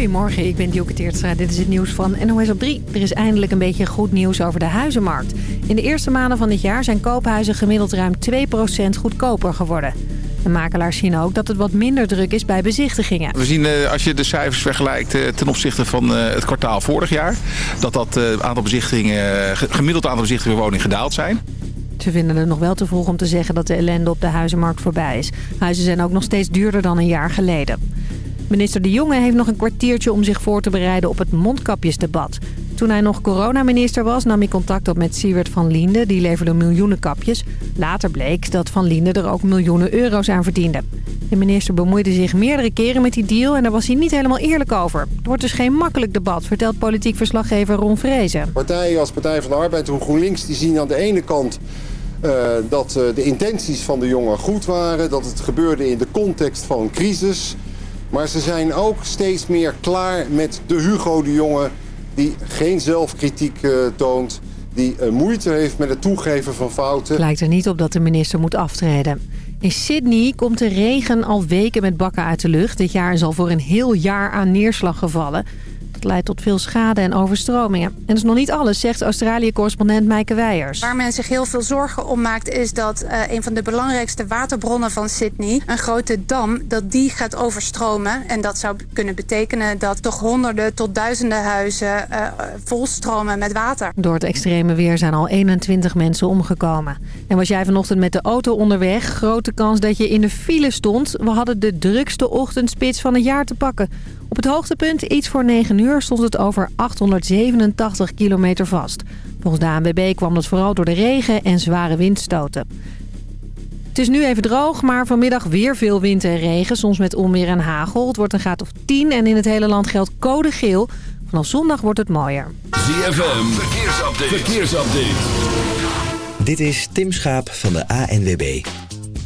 Goedemorgen, ik ben Dielke Teertstra. Dit is het nieuws van NOS op 3. Er is eindelijk een beetje goed nieuws over de huizenmarkt. In de eerste maanden van dit jaar zijn koophuizen gemiddeld ruim 2% goedkoper geworden. De makelaars zien ook dat het wat minder druk is bij bezichtigingen. We zien eh, als je de cijfers vergelijkt eh, ten opzichte van eh, het kwartaal vorig jaar... dat dat aantal bezichtigingen, gemiddeld aantal bezichtigingen woning gedaald zijn. Ze vinden het nog wel te vroeg om te zeggen dat de ellende op de huizenmarkt voorbij is. Huizen zijn ook nog steeds duurder dan een jaar geleden. Minister De Jonge heeft nog een kwartiertje om zich voor te bereiden op het mondkapjesdebat. Toen hij nog coronaminister was, nam hij contact op met Siewert van Liende. Die leverde miljoenen kapjes. Later bleek dat Van Liende er ook miljoenen euro's aan verdiende. De minister bemoeide zich meerdere keren met die deal en daar was hij niet helemaal eerlijk over. Het wordt dus geen makkelijk debat, vertelt politiek verslaggever Ron Vrezen. Partijen als Partij van de Arbeid en GroenLinks die zien aan de ene kant uh, dat uh, de intenties van de jongen goed waren. Dat het gebeurde in de context van crisis. Maar ze zijn ook steeds meer klaar met de Hugo de Jonge... die geen zelfkritiek uh, toont, die uh, moeite heeft met het toegeven van fouten. Lijkt er niet op dat de minister moet aftreden. In Sydney komt de regen al weken met bakken uit de lucht. Dit jaar is al voor een heel jaar aan neerslag gevallen. Leidt tot veel schade en overstromingen. En dat is nog niet alles, zegt Australië-correspondent Maaike Weijers. Waar men zich heel veel zorgen om maakt... is dat uh, een van de belangrijkste waterbronnen van Sydney... een grote dam, dat die gaat overstromen. En dat zou kunnen betekenen dat toch honderden tot duizenden huizen... Uh, volstromen met water. Door het extreme weer zijn al 21 mensen omgekomen. En was jij vanochtend met de auto onderweg... grote kans dat je in de file stond. We hadden de drukste ochtendspits van het jaar te pakken. Op het hoogtepunt, iets voor 9 uur, stond het over 887 kilometer vast. Volgens de ANWB kwam dat vooral door de regen en zware windstoten. Het is nu even droog, maar vanmiddag weer veel wind en regen. Soms met onweer en hagel. Het wordt een graad of 10 en in het hele land geldt code geel. Vanaf zondag wordt het mooier. ZFM, verkeersupdate. verkeersupdate. Dit is Tim Schaap van de ANWB.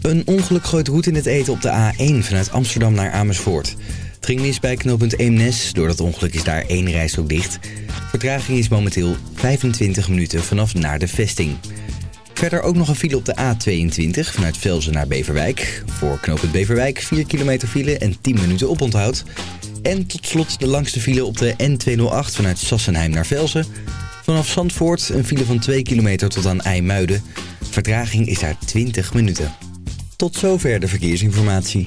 Een ongeluk gooit roet in het eten op de A1 vanuit Amsterdam naar Amersfoort. Het ging mis bij knooppunt Eemnes. Door dat ongeluk is daar één reis ook dicht. Vertraging is momenteel 25 minuten vanaf naar de vesting. Verder ook nog een file op de A22 vanuit Velzen naar Beverwijk. Voor knooppunt Beverwijk 4 kilometer file en 10 minuten oponthoud. En tot slot de langste file op de N208 vanuit Sassenheim naar Velzen. Vanaf Zandvoort een file van 2 kilometer tot aan IJmuiden. Vertraging is daar 20 minuten. Tot zover de verkeersinformatie.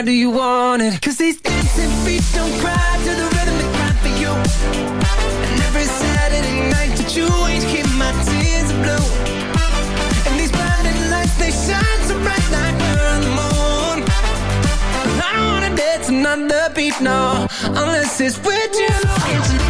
How do you want it? Cause these dancing feet don't cry to the rhythm that cry for you. And every Saturday night that you ain't keep my tears are blue. And these blinding lights, they shine so bright like we're on the moon. I don't wanna dance another beat, no, unless it's with you.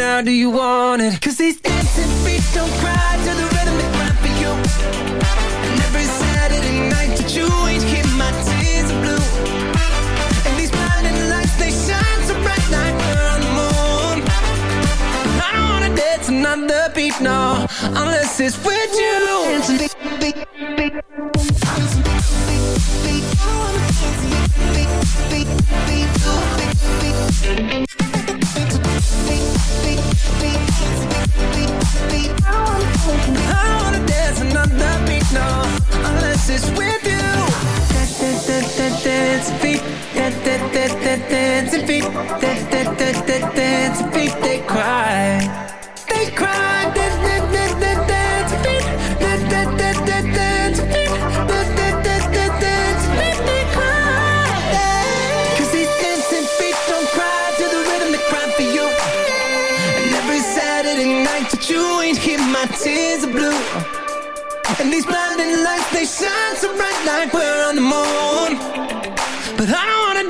Now, do you want it? Cause these dancing feet don't cry to the rhythm they cry for you. And every Saturday night that you ain't hear my tears are blue. And these blinding lights, they shine so bright like we're on the moon. I don't wanna dance another beat, no, unless it's with you. Dancing dance beat, dance beat. They cry, they cry. Dance beat, dance beat, dance beat. They cry. Cause these dancing feet don't cry to the rhythm they cry for you. And every Saturday night that you ain't hear my tears are blue. And these blinding lights, they shine so bright like we're on the moon. But I don't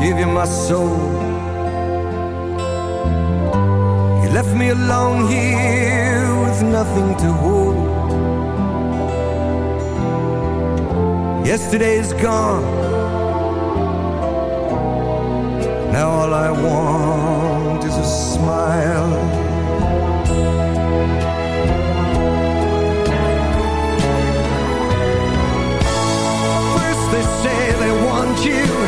give you my soul. You left me alone here with nothing to hold. Yesterday is gone. Now all I want is a smile. they say they want you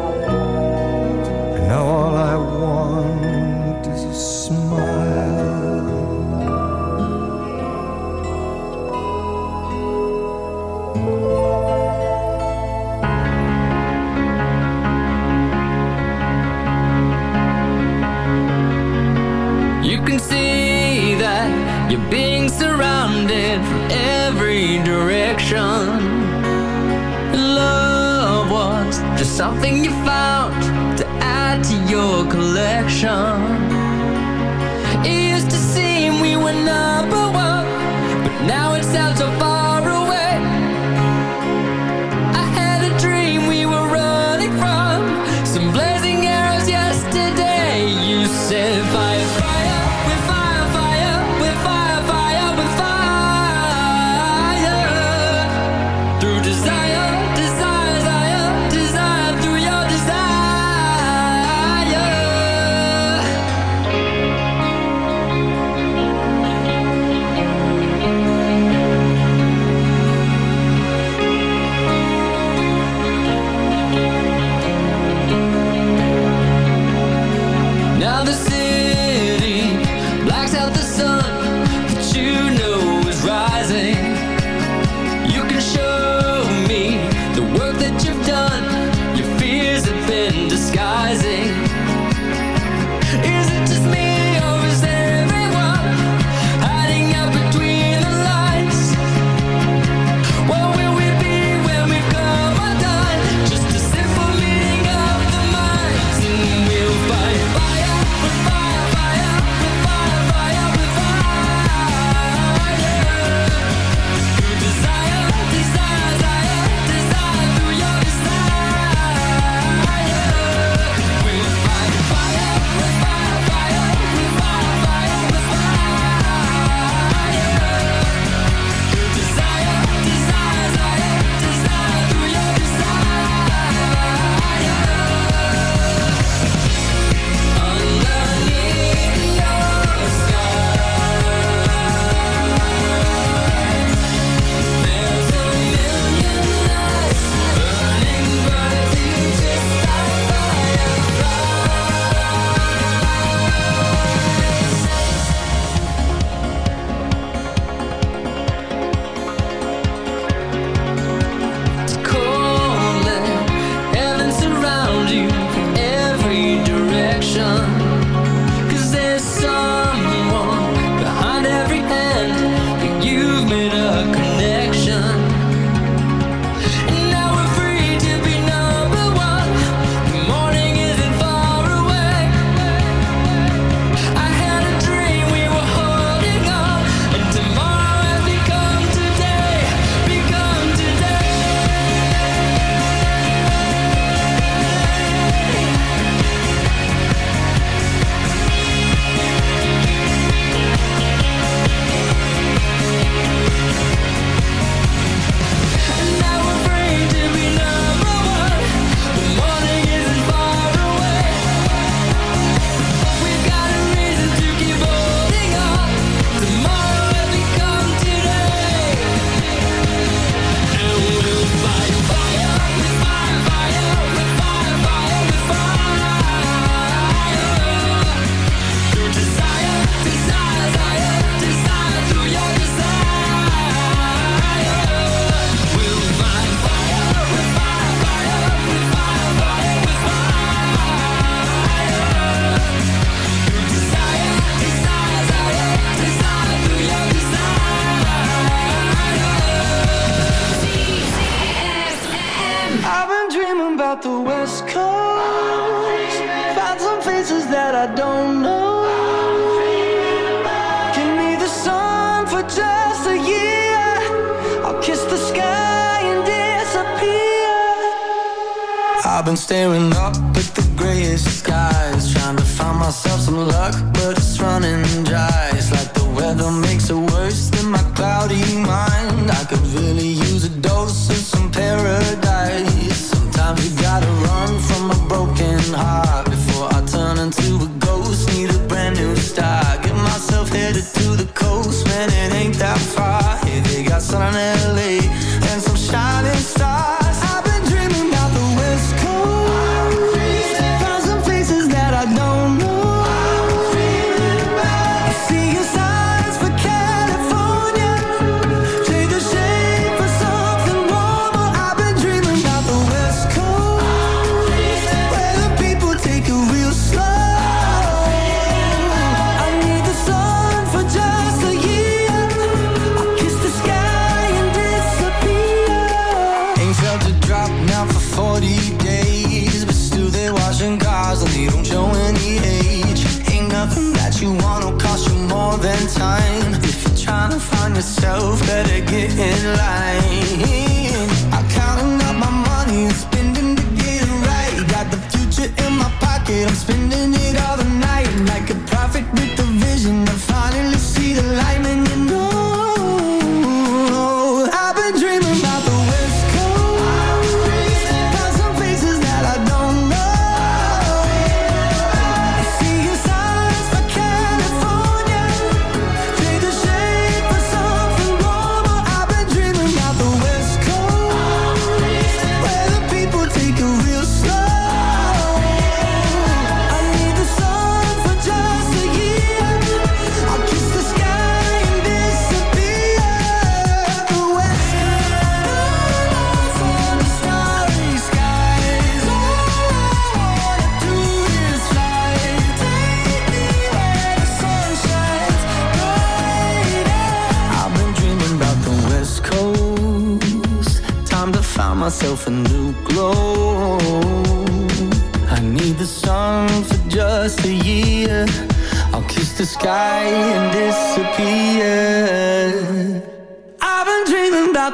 when you find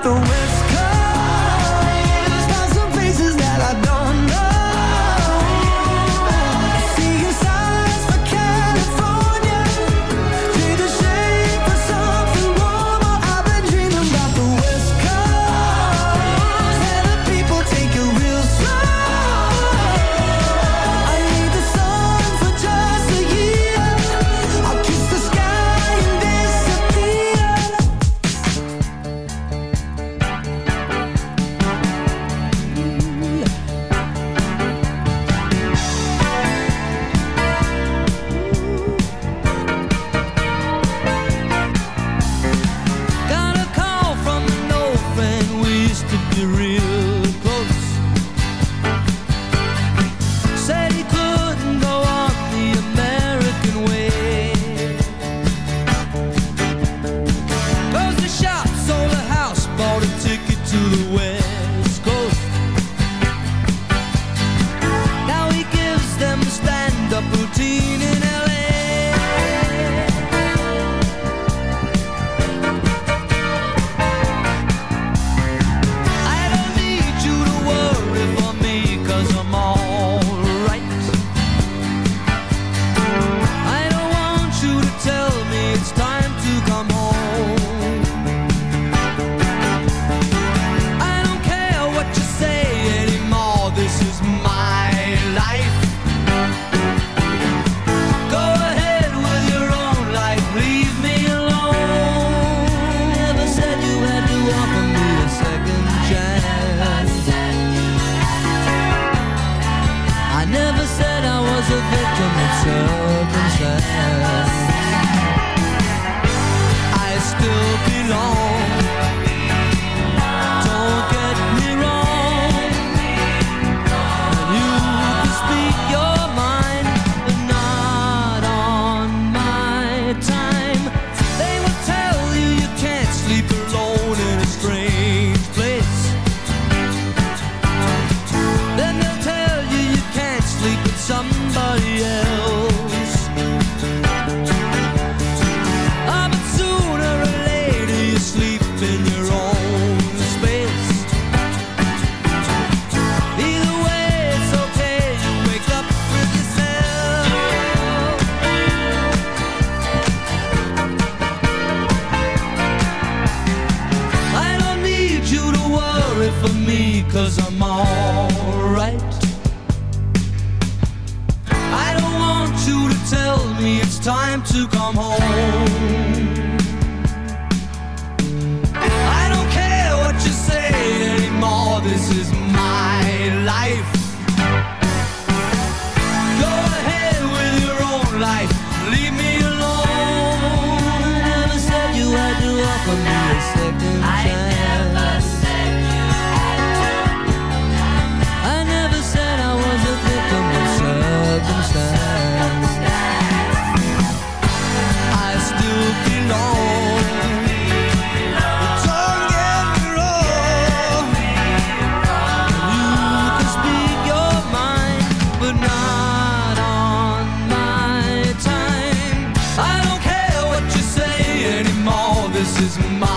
the West a victim of circumstance. This is my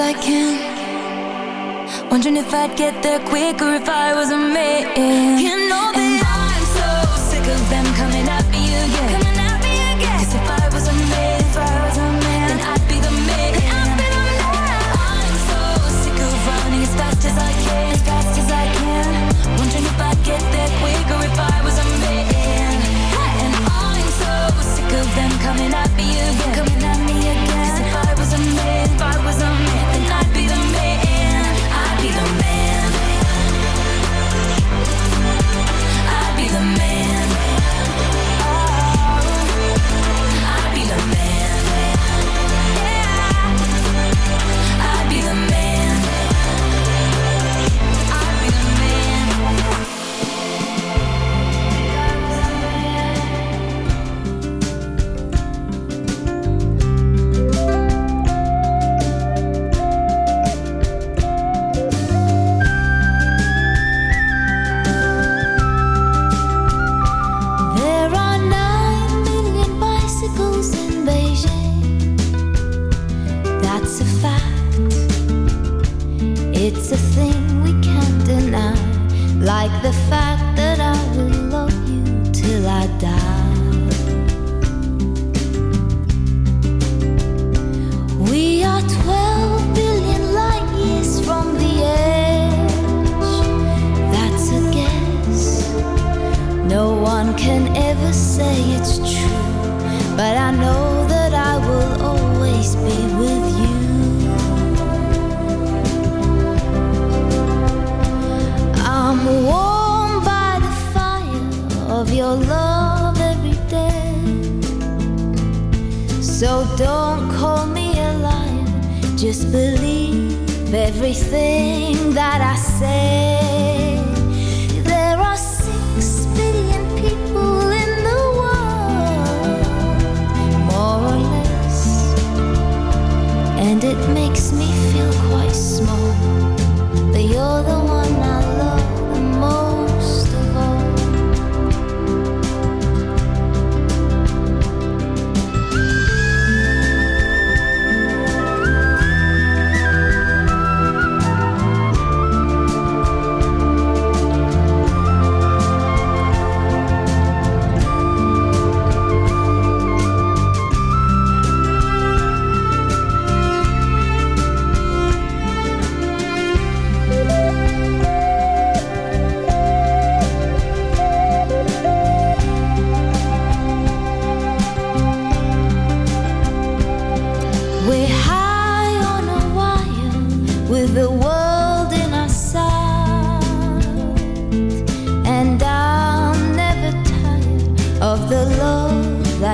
I can. Wondering if I'd get there quicker if I was a man. You know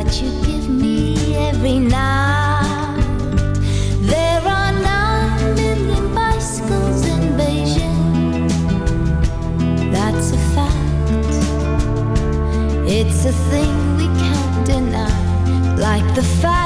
that you give me every night. There are nine million bicycles in Beijing. That's a fact. It's a thing we can't deny, like the fact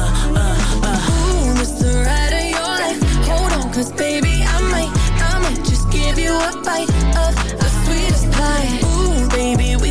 Ooh, the ride of your life. Hold on, 'cause baby, I might, I might just give you a bite of the sweetest pie. Ooh, baby, we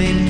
nothing